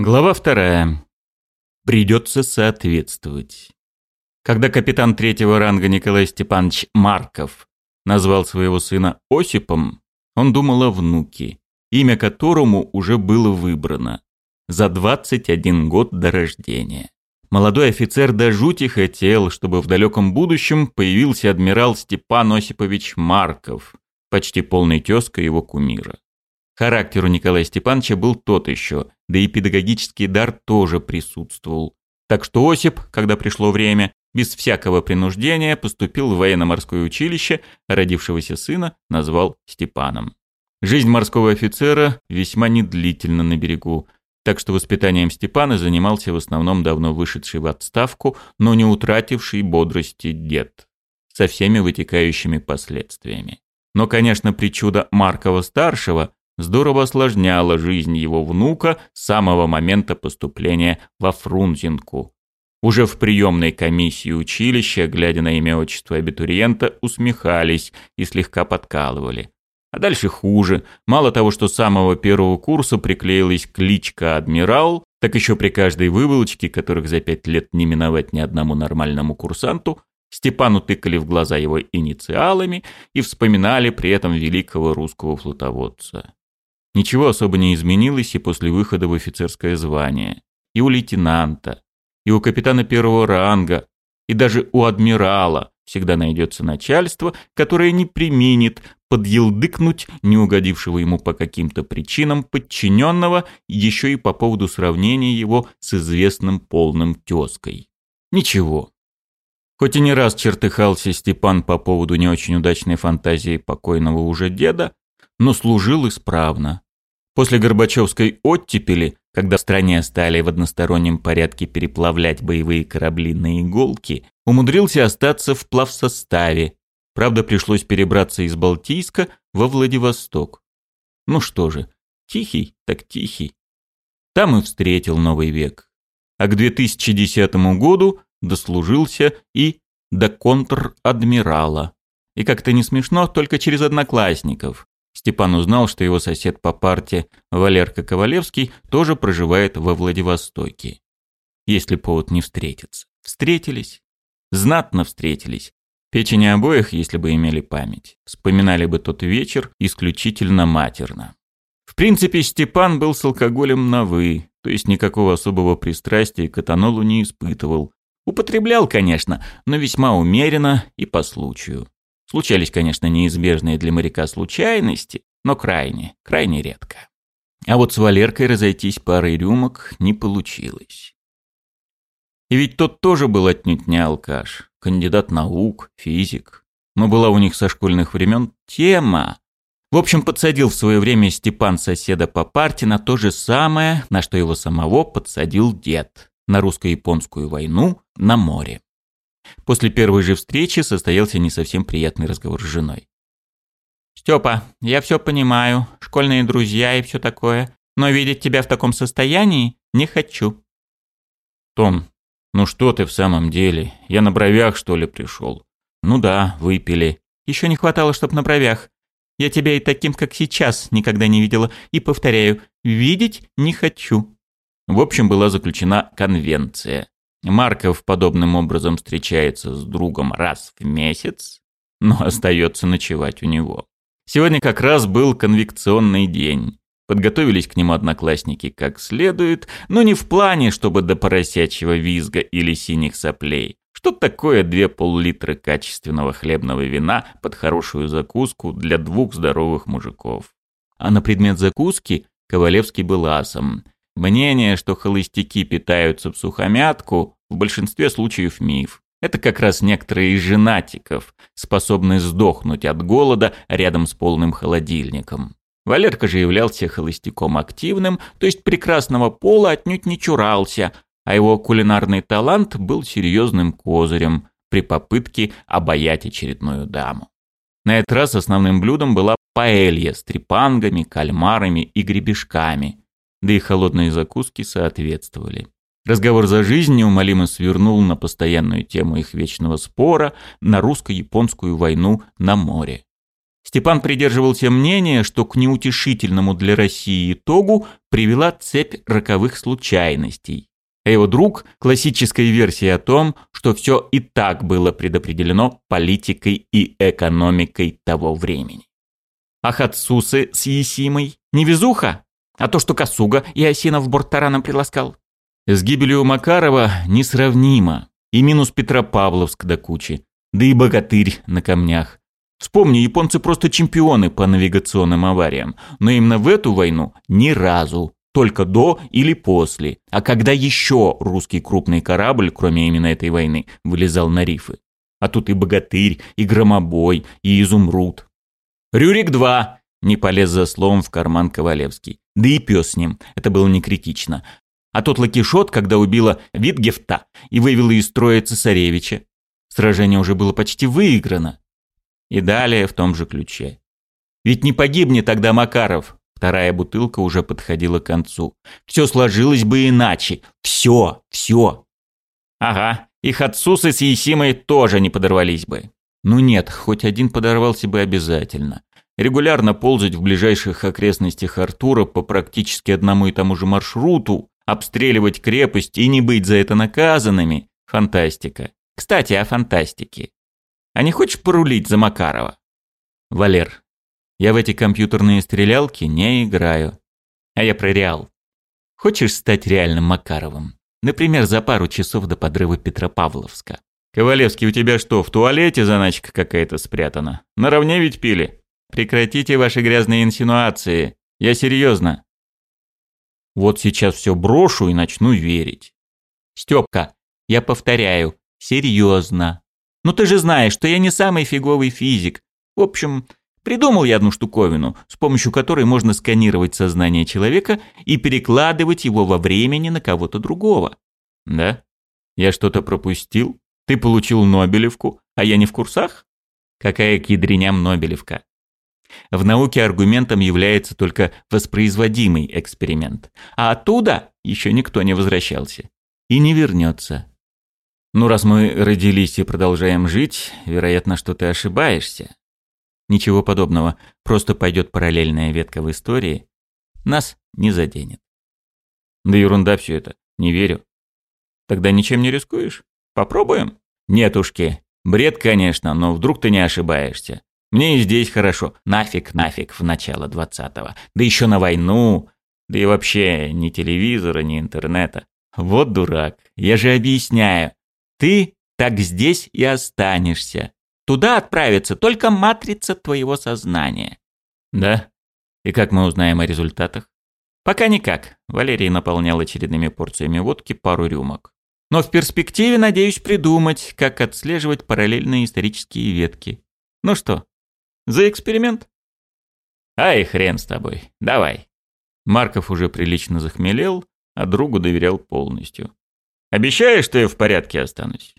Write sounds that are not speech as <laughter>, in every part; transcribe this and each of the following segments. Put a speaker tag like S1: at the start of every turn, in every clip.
S1: Глава вторая. Придется соответствовать. Когда капитан третьего ранга Николай Степанович Марков назвал своего сына Осипом, он думал о внуке, имя которому уже было выбрано за 21 год до рождения. Молодой офицер до жути хотел, чтобы в далеком будущем появился адмирал Степан Осипович Марков, почти полный тезка его кумира. Характер у Николая Степановича был тот еще – да и педагогический дар тоже присутствовал. Так что Осип, когда пришло время, без всякого принуждения поступил в военно-морское училище, а родившегося сына назвал Степаном. Жизнь морского офицера весьма недлительна на берегу, так что воспитанием Степана занимался в основном давно вышедший в отставку, но не утративший бодрости дед, со всеми вытекающими последствиями. Но, конечно, причуда Маркова-старшего здорово осложняло жизнь его внука с самого момента поступления во Фрунзенку. Уже в приемной комиссии училища, глядя на имя отчество абитуриента, усмехались и слегка подкалывали. А дальше хуже. Мало того, что с самого первого курса приклеилась кличка «Адмирал», так еще при каждой выволочке, которых за пять лет не миновать ни одному нормальному курсанту, Степану тыкали в глаза его инициалами и вспоминали при этом великого русского флотоводца. Ничего особо не изменилось и после выхода в офицерское звание. И у лейтенанта, и у капитана первого ранга, и даже у адмирала всегда найдется начальство, которое не применит подъелдыкнуть неугодившего ему по каким-то причинам подчиненного, еще и по поводу сравнения его с известным полным тезкой. Ничего. Хоть и не раз чертыхался Степан по поводу не очень удачной фантазии покойного уже деда, но служил исправно. После Горбачевской оттепели, когда в стране стали в одностороннем порядке переплавлять боевые корабли на иголки, умудрился остаться в плавсоставе. Правда, пришлось перебраться из Балтийска во Владивосток. Ну что же, тихий так тихий. Там и встретил новый век. А к 2010 году дослужился и до контр-адмирала. И как-то не смешно, только через одноклассников. Степан узнал, что его сосед по парте Валерка Ковалевский тоже проживает во Владивостоке. Если повод не встретится. Встретились. Знатно встретились. Печени обоих, если бы имели память, вспоминали бы тот вечер исключительно матерно. В принципе, Степан был с алкоголем на «вы», то есть никакого особого пристрастия к этанолу не испытывал. Употреблял, конечно, но весьма умеренно и по случаю. Случались, конечно, неизбежные для моряка случайности, но крайне, крайне редко. А вот с Валеркой разойтись парой рюмок не получилось. И ведь тот тоже был отнюдь не алкаш, кандидат наук, физик. Но была у них со школьных времен тема. В общем, подсадил в свое время Степан соседа по парте на то же самое, на что его самого подсадил дед, на русско-японскую войну на море. После первой же встречи состоялся не совсем приятный разговор с женой. «Стёпа, я всё понимаю, школьные друзья и всё такое, но видеть тебя в таком состоянии не хочу». «Том, ну что ты в самом деле? Я на бровях, что ли, пришёл?» «Ну да, выпили». «Ещё не хватало, чтоб на бровях. Я тебя и таким, как сейчас, никогда не видела. И повторяю, видеть не хочу». В общем, была заключена конвенция. Марков подобным образом встречается с другом раз в месяц, но <laughs> остается ночевать у него. Сегодня как раз был конвекционный день. Подготовились к нему одноклассники как следует, но не в плане, чтобы до поросячьего визга или синих соплей. Что такое две пол-литра качественного хлебного вина под хорошую закуску для двух здоровых мужиков? А на предмет закуски Ковалевский был асом – Мнение, что холостяки питаются в сухомятку, в большинстве случаев миф. Это как раз некоторые из женатиков, способные сдохнуть от голода рядом с полным холодильником. Валерка же являлся холостяком активным, то есть прекрасного пола отнюдь не чурался, а его кулинарный талант был серьезным козырем при попытке обаять очередную даму. На этот раз основным блюдом была паэлья с трепангами, кальмарами и гребешками – да и холодные закуски соответствовали. Разговор за жизнь неумолимо свернул на постоянную тему их вечного спора на русско-японскую войну на море. Степан придерживался мнения, что к неутешительному для России итогу привела цепь роковых случайностей. А его друг – классической версии о том, что все и так было предопределено политикой и экономикой того времени. Ахатсусы с Есимой – невезуха? А то, что Косуга и Осинов борт тараном приласкал. С гибелью Макарова несравнимо. И минус Петропавловск до кучи. Да и богатырь на камнях. Вспомни, японцы просто чемпионы по навигационным авариям. Но именно в эту войну ни разу. Только до или после. А когда еще русский крупный корабль, кроме именно этой войны, вылезал на рифы? А тут и богатырь, и громобой, и изумруд. «Рюрик-2», не полез за словом в карман Ковалевский. Да и пес с ним, это было не критично. А тот Лакишот, когда убила Витгефта и вывела из строя цесаревича. Сражение уже было почти выиграно. И далее в том же ключе. Ведь не погибнет тогда Макаров. Вторая бутылка уже подходила к концу. Все сложилось бы иначе. Все, все. Ага, их отцусы с Есимой тоже не подорвались бы. Ну нет, хоть один подорвался бы обязательно регулярно ползать в ближайших окрестностях Артура по практически одному и тому же маршруту, обстреливать крепость и не быть за это наказанными – фантастика. Кстати, о фантастике. А не хочешь порулить за Макарова? Валер, я в эти компьютерные стрелялки не играю. А я про Реал. Хочешь стать реальным Макаровым? Например, за пару часов до подрыва Петропавловска. Ковалевский, у тебя что, в туалете заначка какая-то спрятана? Наравне ведь пили? Прекратите ваши грязные инсинуации. Я серьезно. Вот сейчас все брошу и начну верить. Степка, я повторяю, серьезно. Ну ты же знаешь, что я не самый фиговый физик. В общем, придумал я одну штуковину, с помощью которой можно сканировать сознание человека и перекладывать его во времени на кого-то другого. Да? Я что-то пропустил? Ты получил Нобелевку, а я не в курсах? Какая к ядреням Нобелевка? В науке аргументом является только воспроизводимый эксперимент, а оттуда еще никто не возвращался и не вернется. Ну, раз мы родились и продолжаем жить, вероятно, что ты ошибаешься. Ничего подобного, просто пойдет параллельная ветка в истории, нас не заденет. Да ерунда все это, не верю. Тогда ничем не рискуешь? Попробуем? Нет ушки. Бред, конечно, но вдруг ты не ошибаешься. Мне и здесь хорошо. Нафиг, нафиг в начало двадцатого. Да еще на войну. Да и вообще ни телевизора, ни интернета. Вот дурак. Я же объясняю. Ты так здесь и останешься. Туда отправится только матрица твоего сознания. Да? И как мы узнаем о результатах? Пока никак. Валерий наполнял очередными порциями водки пару рюмок. Но в перспективе надеюсь придумать, как отслеживать параллельные исторические ветки. Ну что, за эксперимент? Ай, хрен с тобой. Давай. Марков уже прилично захмелел, а другу доверял полностью. Обещаешь, что я в порядке останусь?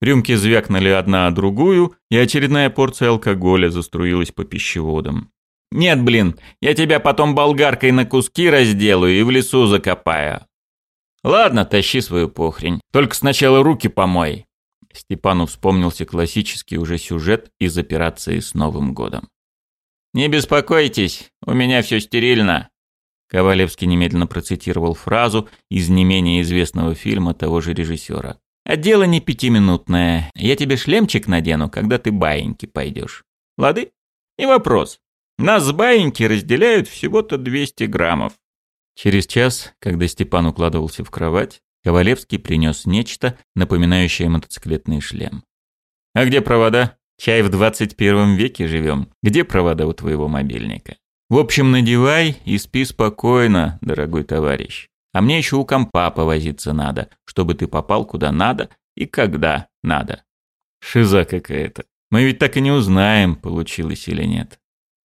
S1: Рюмки звякнули одна о другую, и очередная порция алкоголя заструилась по пищеводам. «Нет, блин, я тебя потом болгаркой на куски разделаю и в лесу закопаю». «Ладно, тащи свою похрень, только сначала руки помой». Степану вспомнился классический уже сюжет из операции с Новым годом. «Не беспокойтесь, у меня все стерильно», Ковалевский немедленно процитировал фразу из не менее известного фильма того же режиссера. «А дело не пятиминутное. Я тебе шлемчик надену, когда ты баиньки пойдешь. Лады? И вопрос. Нас с баиньки разделяют всего-то 200 граммов». Через час, когда Степан укладывался в кровать, Ковалевский принес нечто, напоминающее мотоциклетный шлем. «А где провода? Чай в 21 веке живем. Где провода у твоего мобильника?» «В общем, надевай и спи спокойно, дорогой товарищ. А мне еще у компа повозиться надо, чтобы ты попал куда надо и когда надо». «Шиза какая-то. Мы ведь так и не узнаем, получилось или нет».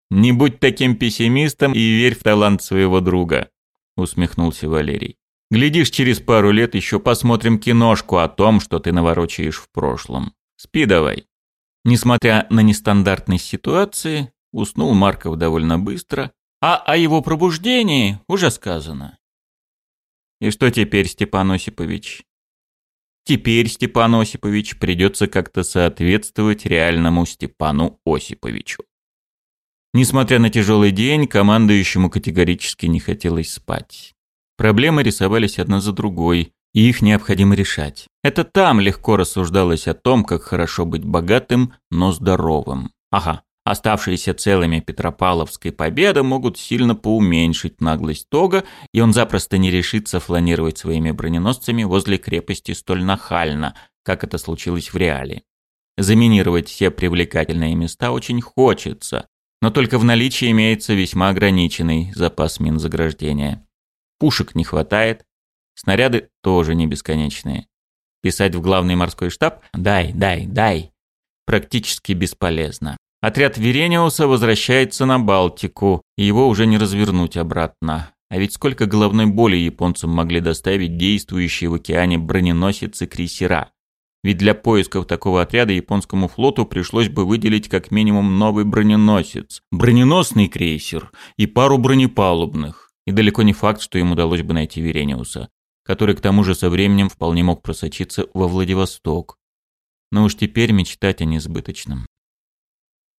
S1: «Не будь таким пессимистом и верь в талант своего друга», — усмехнулся Валерий. Глядишь, через пару лет еще посмотрим киношку о том, что ты наворочаешь в прошлом. Спи давай». Несмотря на нестандартность ситуации, уснул Марков довольно быстро, а о его пробуждении уже сказано. И что теперь, Степан Осипович? Теперь, Степан Осипович, придется как-то соответствовать реальному Степану Осиповичу. Несмотря на тяжелый день, командующему категорически не хотелось спать. Проблемы рисовались одна за другой, и их необходимо решать. Это там легко рассуждалось о том, как хорошо быть богатым, но здоровым. Ага, оставшиеся целыми Петропавловской победы могут сильно поуменьшить наглость Тога, и он запросто не решится фланировать своими броненосцами возле крепости столь нахально, как это случилось в реале. Заминировать все привлекательные места очень хочется, но только в наличии имеется весьма ограниченный запас мин заграждения. Пушек не хватает. Снаряды тоже не бесконечные. Писать в главный морской штаб «дай, дай, дай» практически бесполезно. Отряд Верениуса возвращается на Балтику, и его уже не развернуть обратно. А ведь сколько головной боли японцам могли доставить действующие в океане броненосцы крейсера. Ведь для поисков такого отряда японскому флоту пришлось бы выделить как минимум новый броненосец, броненосный крейсер и пару бронепалубных. И далеко не факт, что им удалось бы найти Верениуса, который к тому же со временем вполне мог просочиться во Владивосток. Но уж теперь мечтать о несбыточном.